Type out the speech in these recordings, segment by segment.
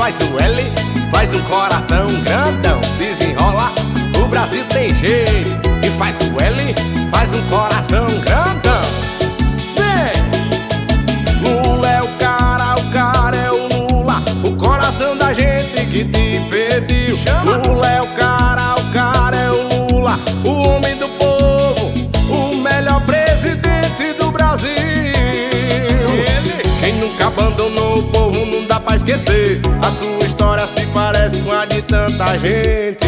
faz o L, faz um coração grandão. Desenrola, o Brasil tem jeito. E faz o L, faz um coração grandão. Vem! Lula é o cara, o cara é o Lula. O coração da gente que te pediu. Chama. Lula é o cara, o cara é o Lula. O homem do povo, o melhor presidente do Brasil. Quem nunca abandonou o povo pra esquecer. A sua história se parece com a de tanta gente.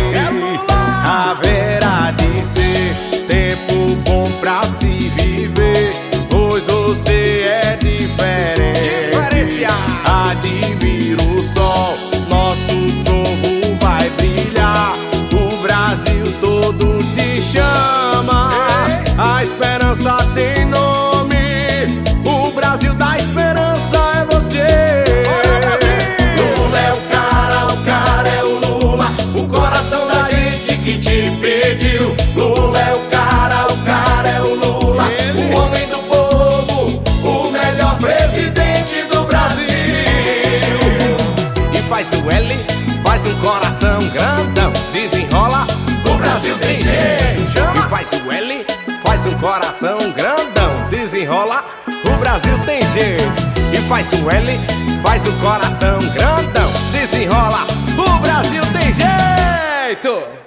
Que te pediu. Lula é o cara, o cara é o Lula. O homem do povo, o melhor presidente do Brasil. E faz o L, faz um coração grandão. Desenrola, o Brasil tem jeito. E faz o L, faz um coração grandão. Desenrola, o Brasil tem jeito. E faz o L, faz um coração grandão. Desenrola, o Brasil tem jeito.